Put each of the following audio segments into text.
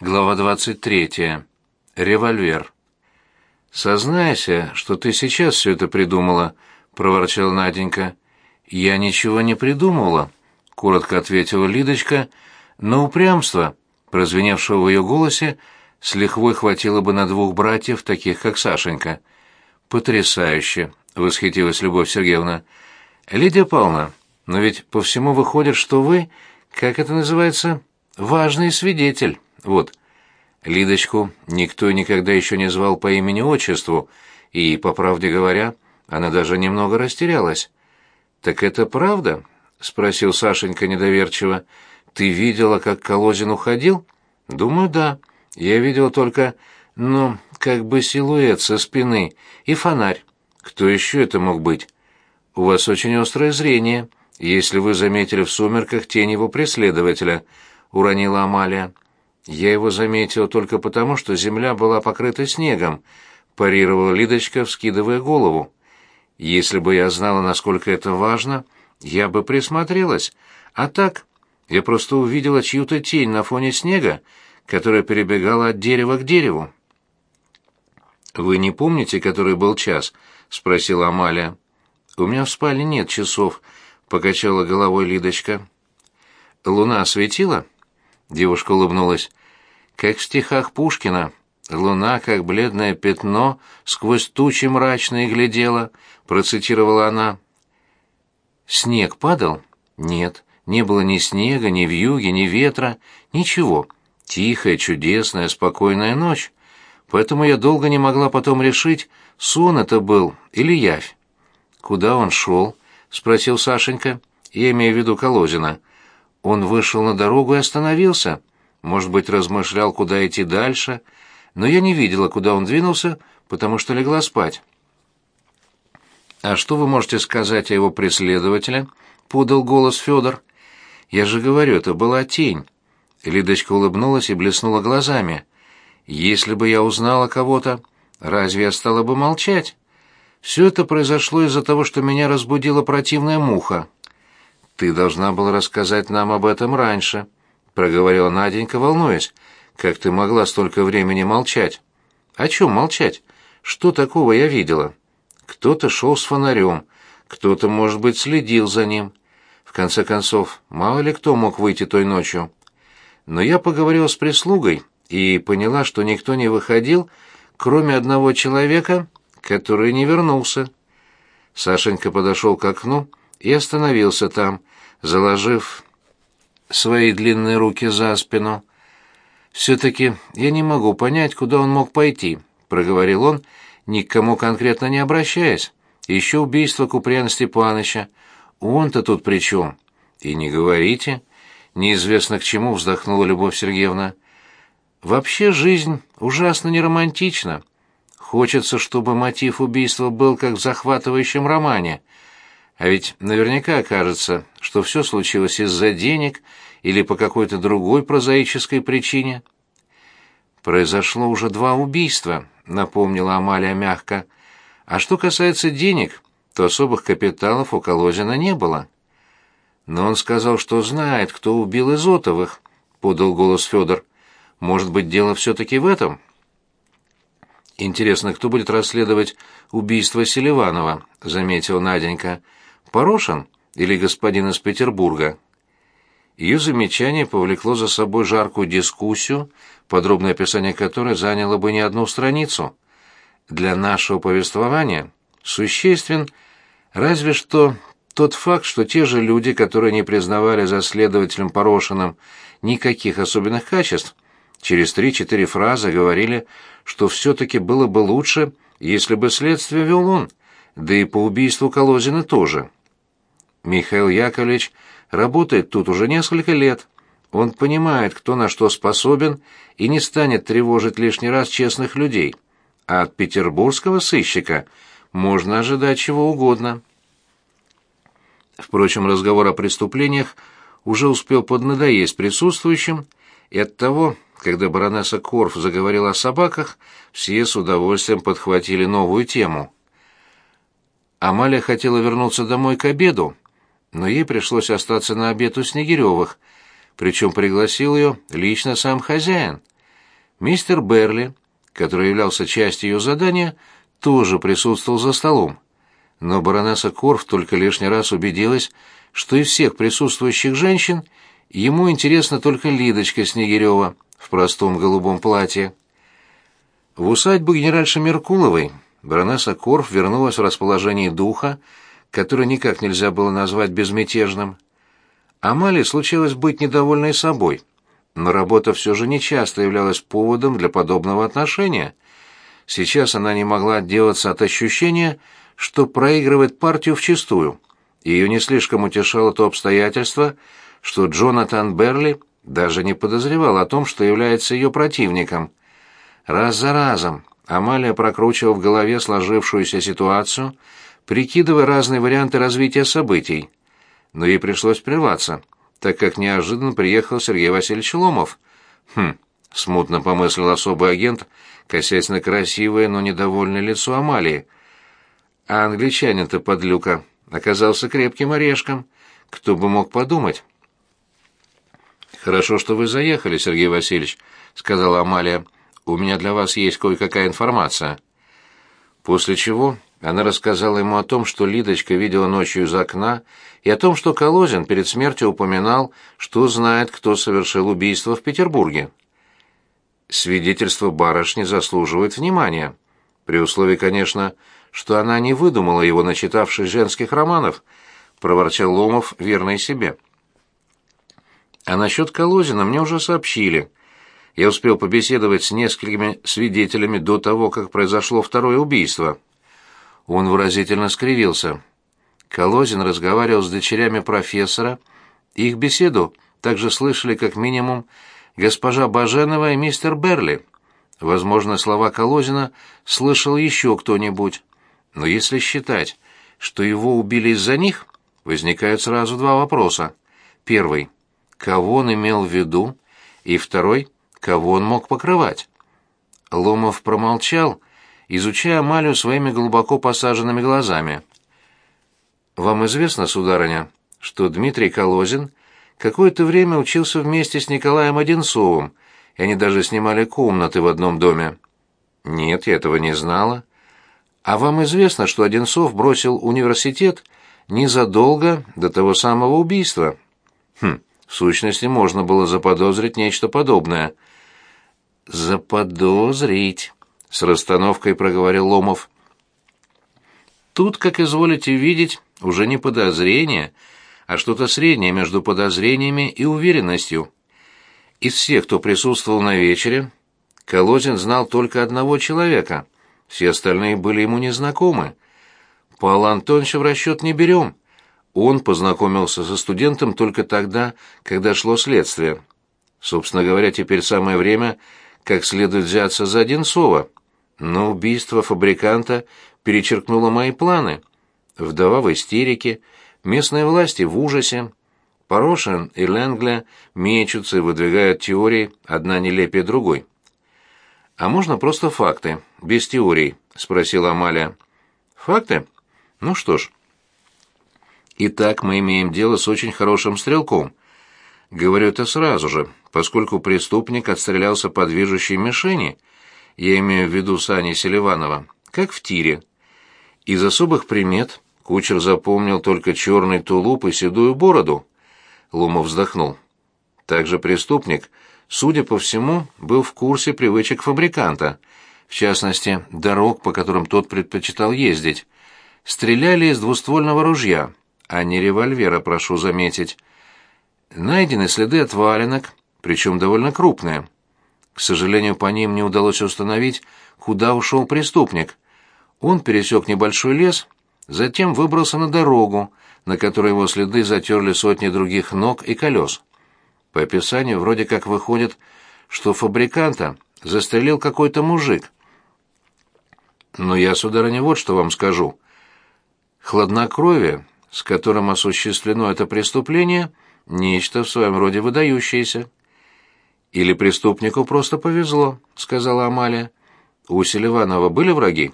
Глава 23. Револьвер. «Сознайся, что ты сейчас все это придумала», — проворчала Наденька. «Я ничего не придумывала», — коротко ответила Лидочка, но упрямство, прозвеневшего в ее голосе, с лихвой хватило бы на двух братьев, таких как Сашенька. «Потрясающе!» — восхитилась Любовь Сергеевна. «Лидия Павловна, но ведь по всему выходит, что вы, как это называется, важный свидетель». Вот. Лидочку никто никогда еще не звал по имени-отчеству, и, по правде говоря, она даже немного растерялась. «Так это правда?» — спросил Сашенька недоверчиво. «Ты видела, как Колозин уходил?» «Думаю, да. Я видел только, ну, как бы силуэт со спины и фонарь. Кто еще это мог быть?» «У вас очень острое зрение, если вы заметили в сумерках тень его преследователя», — уронила Амалия. Я его заметил только потому, что земля была покрыта снегом, парировала Лидочка, вскидывая голову. Если бы я знала, насколько это важно, я бы присмотрелась. А так, я просто увидела чью-то тень на фоне снега, которая перебегала от дерева к дереву. «Вы не помните, который был час?» — спросила Амалия. «У меня в спальне нет часов», — покачала головой Лидочка. «Луна светила?» Девушка улыбнулась. Как в стихах Пушкина, луна, как бледное пятно, сквозь тучи мрачные глядела, процитировала она. Снег падал? Нет, не было ни снега, ни вьюги, ни ветра, ничего. Тихая, чудесная, спокойная ночь. Поэтому я долго не могла потом решить, сон это был или явь. «Куда он шел?» — спросил Сашенька. Я имею в виду Колозина. Он вышел на дорогу и остановился. Может быть, размышлял, куда идти дальше, но я не видела, куда он двинулся, потому что легла спать. «А что вы можете сказать о его преследователе?» — подал голос Федор. «Я же говорю, это была тень». Лидочка улыбнулась и блеснула глазами. «Если бы я узнала кого-то, разве я стала бы молчать? Все это произошло из-за того, что меня разбудила противная муха». «Ты должна была рассказать нам об этом раньше», — проговорила Наденька, волнуясь. «Как ты могла столько времени молчать?» «О чем молчать? Что такого я видела?» «Кто-то шел с фонарем, кто-то, может быть, следил за ним. В конце концов, мало ли кто мог выйти той ночью. Но я поговорила с прислугой и поняла, что никто не выходил, кроме одного человека, который не вернулся». Сашенька подошел к окну и остановился там, заложив свои длинные руки за спину. «Все-таки я не могу понять, куда он мог пойти», — проговорил он, ни к кому конкретно не обращаясь. «Еще убийство Куприяна Степаныча. Он-то тут при чем?» «И не говорите». Неизвестно к чему вздохнула Любовь Сергеевна. «Вообще жизнь ужасно неромантична. Хочется, чтобы мотив убийства был как в захватывающем романе — а ведь наверняка окажется, что все случилось из-за денег или по какой-то другой прозаической причине. Произошло уже два убийства, напомнила Амалия мягко. А что касается денег, то особых капиталов у Колозина не было. Но он сказал, что знает, кто убил Изотовых, подал голос Федор. Может быть, дело все-таки в этом? Интересно, кто будет расследовать убийство Селиванова, заметила Наденька. Порошин или господин из Петербурга? Ее замечание повлекло за собой жаркую дискуссию, подробное описание которой заняло бы не одну страницу. Для нашего повествования существен разве что тот факт, что те же люди, которые не признавали за следователем Порошиным никаких особенных качеств, через три-четыре фразы говорили, что все-таки было бы лучше, если бы следствие вел он, да и по убийству Колозина тоже. Михаил Яковлевич работает тут уже несколько лет. Он понимает, кто на что способен, и не станет тревожить лишний раз честных людей. А от петербургского сыщика можно ожидать чего угодно. Впрочем, разговор о преступлениях уже успел поднадоесть присутствующим, и оттого, когда баронесса Корф заговорила о собаках, все с удовольствием подхватили новую тему. Амалия хотела вернуться домой к обеду, но ей пришлось остаться на обед у Снегиревых, причем пригласил ее лично сам хозяин. Мистер Берли, который являлся частью ее задания, тоже присутствовал за столом. Но баронесса Корф только лишний раз убедилась, что из всех присутствующих женщин ему интересна только Лидочка Снегирева в простом голубом платье. В усадьбу генеральши Меркуловой баронесса Корф вернулась в расположении духа, которое никак нельзя было назвать безмятежным. Амалии случилось быть недовольной собой, но работа все же нечасто являлась поводом для подобного отношения. Сейчас она не могла отделаться от ощущения, что проигрывает партию вчистую. Ее не слишком утешало то обстоятельство, что Джонатан Берли даже не подозревал о том, что является ее противником. Раз за разом Амалия прокручивала в голове сложившуюся ситуацию, прикидывая разные варианты развития событий. Но ей пришлось прерваться, так как неожиданно приехал Сергей Васильевич Ломов. Хм, смутно помыслил особый агент, косясь на красивое, но недовольное лицо Амалии. А англичанин-то подлюка оказался крепким орешком. Кто бы мог подумать? «Хорошо, что вы заехали, Сергей Васильевич», — сказала Амалия. «У меня для вас есть кое-какая информация». После чего она рассказала ему о том, что Лидочка видела ночью из окна, и о том, что Колозин перед смертью упоминал, что знает, кто совершил убийство в Петербурге. Свидетельство барышни заслуживает внимания, при условии, конечно, что она не выдумала его, начитавшись женских романов, проворчал Ломов, верный себе. А насчет Колозина мне уже сообщили. Я успел побеседовать с несколькими свидетелями до того, как произошло второе убийство. Он выразительно скривился. Колозин разговаривал с дочерями профессора, их беседу также слышали как минимум госпожа Баженова и мистер Берли. Возможно, слова Колозина слышал еще кто-нибудь. Но если считать, что его убили из-за них, возникают сразу два вопроса. Первый кого он имел в виду, и второй, кого он мог покрывать. Ломов промолчал, изучая Амалию своими глубоко посаженными глазами. «Вам известно, сударыня, что Дмитрий Колозин какое-то время учился вместе с Николаем Одинцовым, и они даже снимали комнаты в одном доме?» «Нет, я этого не знала». «А вам известно, что Одинцов бросил университет незадолго до того самого убийства?» «Хм, в сущности, можно было заподозрить нечто подобное. «Заподозрить», — с расстановкой проговорил Ломов. «Тут, как изволите видеть, уже не подозрение, а что-то среднее между подозрениями и уверенностью. Из всех, кто присутствовал на вечере, Колозин знал только одного человека, все остальные были ему незнакомы. Павла Антоновича в расчет не берем». Он познакомился со студентом только тогда, когда шло следствие. Собственно говоря, теперь самое время как следует взяться за Одинцова. Но убийство фабриканта перечеркнуло мои планы. Вдова в истерике, местные власти в ужасе. Порошин и Ленгля мечутся и выдвигают теории, одна нелепее другой. «А можно просто факты, без теорий?» — спросила Амалия. «Факты? Ну что ж, Итак, мы имеем дело с очень хорошим стрелком. Говорю это сразу же, поскольку преступник отстрелялся по движущей мишени, я имею в виду Сани Селиванова, как в тире. Из особых примет кучер запомнил только черный тулуп и седую бороду. Ломов вздохнул. Также преступник, судя по всему, был в курсе привычек фабриканта, в частности, дорог, по которым тот предпочитал ездить. Стреляли из двуствольного ружья, а не револьвера, прошу заметить. Найдены следы от валенок, причем довольно крупные. К сожалению, по ним не удалось установить, куда ушел преступник. Он пересек небольшой лес, затем выбрался на дорогу, на которой его следы затерли сотни других ног и колес. По описанию вроде как выходит, что фабриканта застрелил какой-то мужик. Но я, сударыня, вот что вам скажу. Хладнокровие с которым осуществлено это преступление, нечто в своем роде выдающееся. «Или преступнику просто повезло», — сказала Амалия. «У Селиванова были враги?»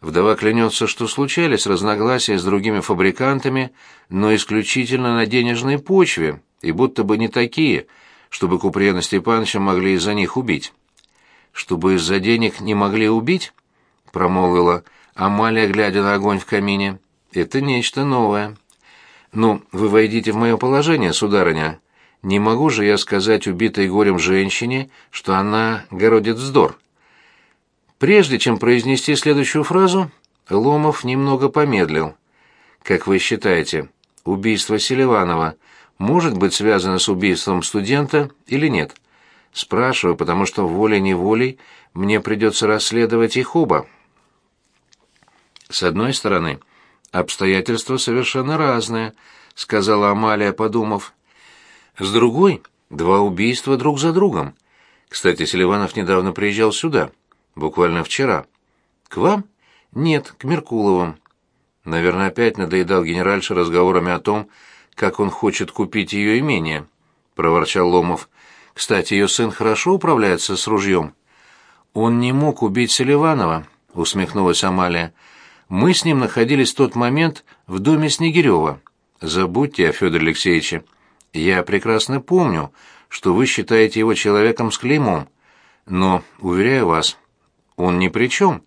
Вдова клянется, что случались разногласия с другими фабрикантами, но исключительно на денежной почве, и будто бы не такие, чтобы Куприяна Степановича могли из-за них убить. чтобы из-за денег не могли убить?» — промолвила Амалия, глядя на огонь в камине. «Это нечто новое». «Ну, вы войдите в мое положение, сударыня. Не могу же я сказать убитой горем женщине, что она городит вздор». Прежде чем произнести следующую фразу, Ломов немного помедлил. «Как вы считаете, убийство Селиванова может быть связано с убийством студента или нет?» Спрашиваю, потому что волей-неволей мне придется расследовать их оба. С одной стороны, обстоятельства совершенно разные, сказала Амалия, подумав. С другой, два убийства друг за другом. Кстати, Селиванов недавно приезжал сюда, буквально вчера. К вам? Нет, к Меркуловым. Наверное, опять надоедал генеральше разговорами о том, как он хочет купить ее имение, проворчал Ломов. Кстати, ее сын хорошо управляется с ружьем. Он не мог убить Селиванова, усмехнулась Амалия. Мы с ним находились в тот момент в доме Снегирева. Забудьте о Федоре Алексеевиче. Я прекрасно помню, что вы считаете его человеком с клеймом. Но, уверяю вас, он ни при чем.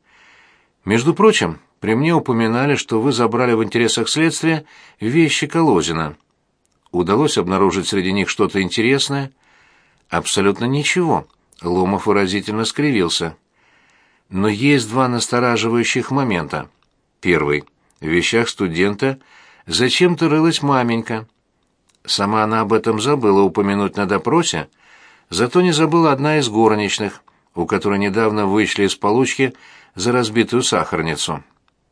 Между прочим, при мне упоминали, что вы забрали в интересах следствия вещи Колозина. Удалось обнаружить среди них что-то интересное? Абсолютно ничего. Ломов выразительно скривился. Но есть два настораживающих момента. Первый. В вещах студента зачем-то рылась маменька. Сама она об этом забыла упомянуть на допросе, зато не забыла одна из горничных, у которой недавно вышли из получки за разбитую сахарницу.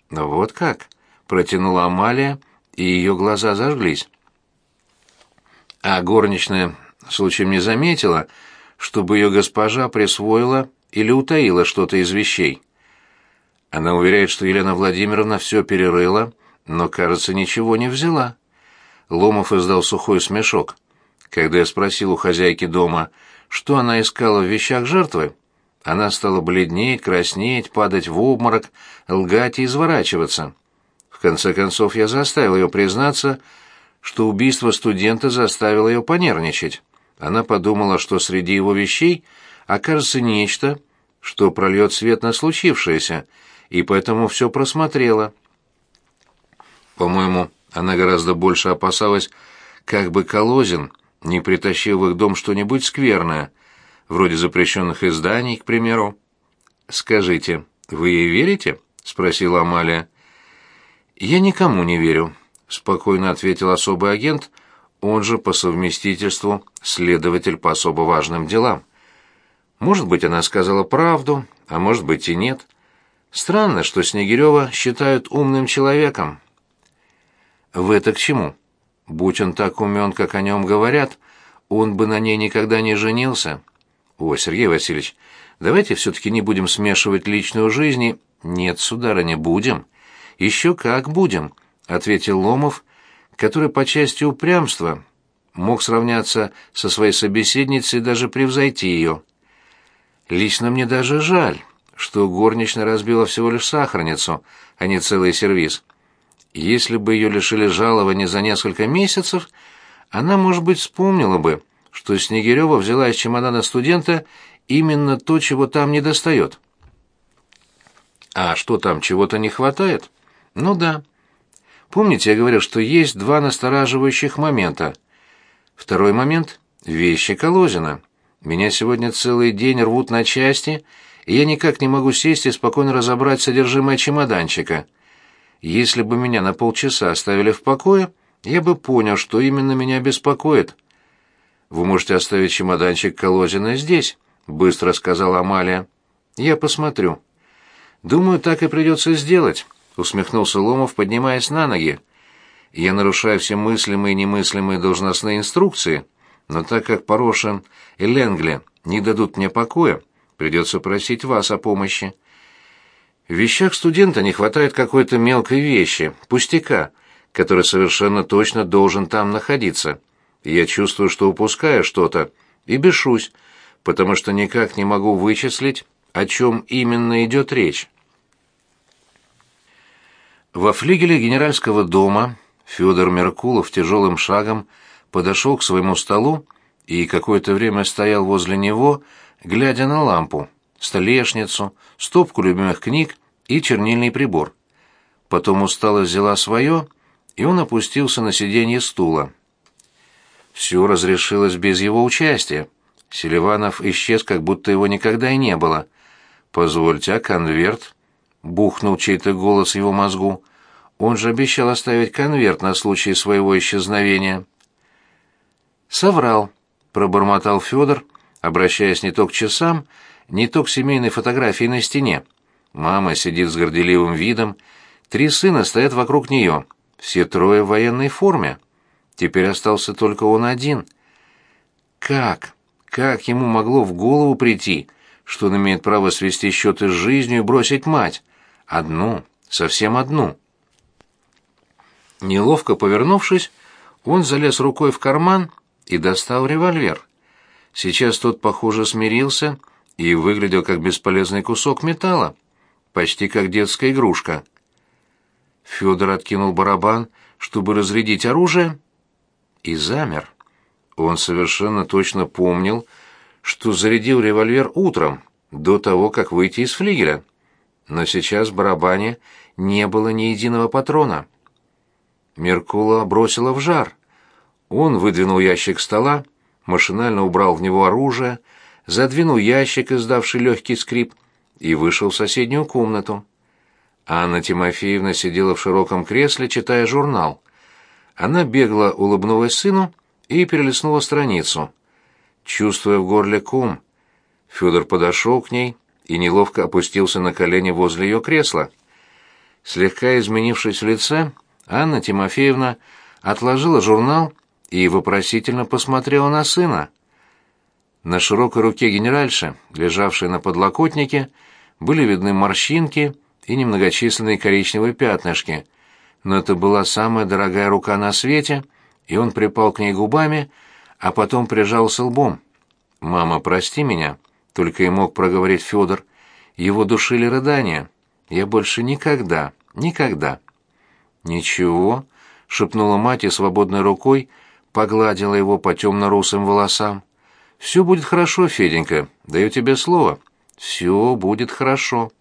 «Ну вот как?» — протянула Амалия, и ее глаза зажглись. А горничная случаем не заметила, чтобы ее госпожа присвоила или утаила что-то из вещей. Она уверяет, что Елена Владимировна все перерыла, но, кажется, ничего не взяла. Ломов издал сухой смешок. Когда я спросил у хозяйки дома, что она искала в вещах жертвы, она стала бледнеть, краснеть, падать в обморок, лгать и изворачиваться. В конце концов, я заставил ее признаться, что убийство студента заставило ее понервничать. Она подумала, что среди его вещей окажется нечто, что прольет свет на случившееся, и поэтому все просмотрела. По-моему, она гораздо больше опасалась, как бы Колозин не притащил в их дом что-нибудь скверное, вроде запрещенных изданий, к примеру. «Скажите, вы ей верите?» — спросила Амалия. «Я никому не верю», — спокойно ответил особый агент — он же по совместительству следователь по особо важным делам. Может быть, она сказала правду, а может быть и нет. Странно, что Снегирева считают умным человеком. В это к чему? Будь он так умен, как о нем говорят, он бы на ней никогда не женился. О, Сергей Васильевич, давайте все-таки не будем смешивать личную жизнь. Нет, сударыня, будем. Еще как будем, — ответил Ломов, который по части упрямства мог сравняться со своей собеседницей и даже превзойти ее. Лично мне даже жаль, что горничная разбила всего лишь сахарницу, а не целый сервиз. Если бы ее лишили жалования за несколько месяцев, она, может быть, вспомнила бы, что Снегирева взяла из чемодана студента именно то, чего там не достает. А что там, чего-то не хватает? Ну да. Помните, я говорил, что есть два настораживающих момента. Второй момент — вещи Колозина. Меня сегодня целый день рвут на части, и я никак не могу сесть и спокойно разобрать содержимое чемоданчика. Если бы меня на полчаса оставили в покое, я бы понял, что именно меня беспокоит. «Вы можете оставить чемоданчик Колозина здесь», — быстро сказала Амалия. «Я посмотрю». «Думаю, так и придется сделать» усмехнулся Ломов, поднимаясь на ноги. Я нарушаю все мыслимые и немыслимые должностные инструкции, но так как Порошин и Ленгли не дадут мне покоя, придется просить вас о помощи. В вещах студента не хватает какой-то мелкой вещи, пустяка, который совершенно точно должен там находиться. Я чувствую, что упускаю что-то, и бешусь, потому что никак не могу вычислить, о чем именно идет речь. Во флигеле генеральского дома Федор Меркулов тяжелым шагом подошел к своему столу и какое-то время стоял возле него, глядя на лампу, столешницу, стопку любимых книг и чернильный прибор. Потом устало взяла свое, и он опустился на сиденье стула. Все разрешилось без его участия. Селиванов исчез, как будто его никогда и не было. «Позвольте, а конверт?» — бухнул чей-то голос его мозгу. «Он же обещал оставить конверт на случай своего исчезновения». «Соврал», — пробормотал Федор, обращаясь не то к часам, не то к семейной фотографии на стене. Мама сидит с горделивым видом, три сына стоят вокруг нее, все трое в военной форме. Теперь остался только он один. Как? Как ему могло в голову прийти, что он имеет право свести счеты с жизнью и бросить мать? Одну, совсем одну. Неловко повернувшись, он залез рукой в карман и достал револьвер. Сейчас тот, похоже, смирился и выглядел как бесполезный кусок металла, почти как детская игрушка. Федор откинул барабан, чтобы разрядить оружие, и замер. Он совершенно точно помнил, что зарядил револьвер утром, до того, как выйти из флигеля. Но сейчас в барабане не было ни единого патрона. Меркула бросила в жар. Он выдвинул ящик стола, машинально убрал в него оружие, задвинул ящик, издавший легкий скрип, и вышел в соседнюю комнату. Анна Тимофеевна сидела в широком кресле, читая журнал. Она бегло улыбнулась сыну и перелистнула страницу. Чувствуя в горле ком, Федор подошел к ней и неловко опустился на колени возле ее кресла. Слегка изменившись в лице, Анна Тимофеевна отложила журнал и вопросительно посмотрела на сына. На широкой руке генеральши, лежавшей на подлокотнике, были видны морщинки и немногочисленные коричневые пятнышки, но это была самая дорогая рука на свете, и он припал к ней губами, а потом прижался лбом. «Мама, прости меня», — только и мог проговорить Федор. Его душили рыдания. «Я больше никогда, никогда». «Ничего», — шепнула мать и свободной рукой погладила его по темно-русым волосам. «Все будет хорошо, Феденька, даю тебе слово. Все будет хорошо».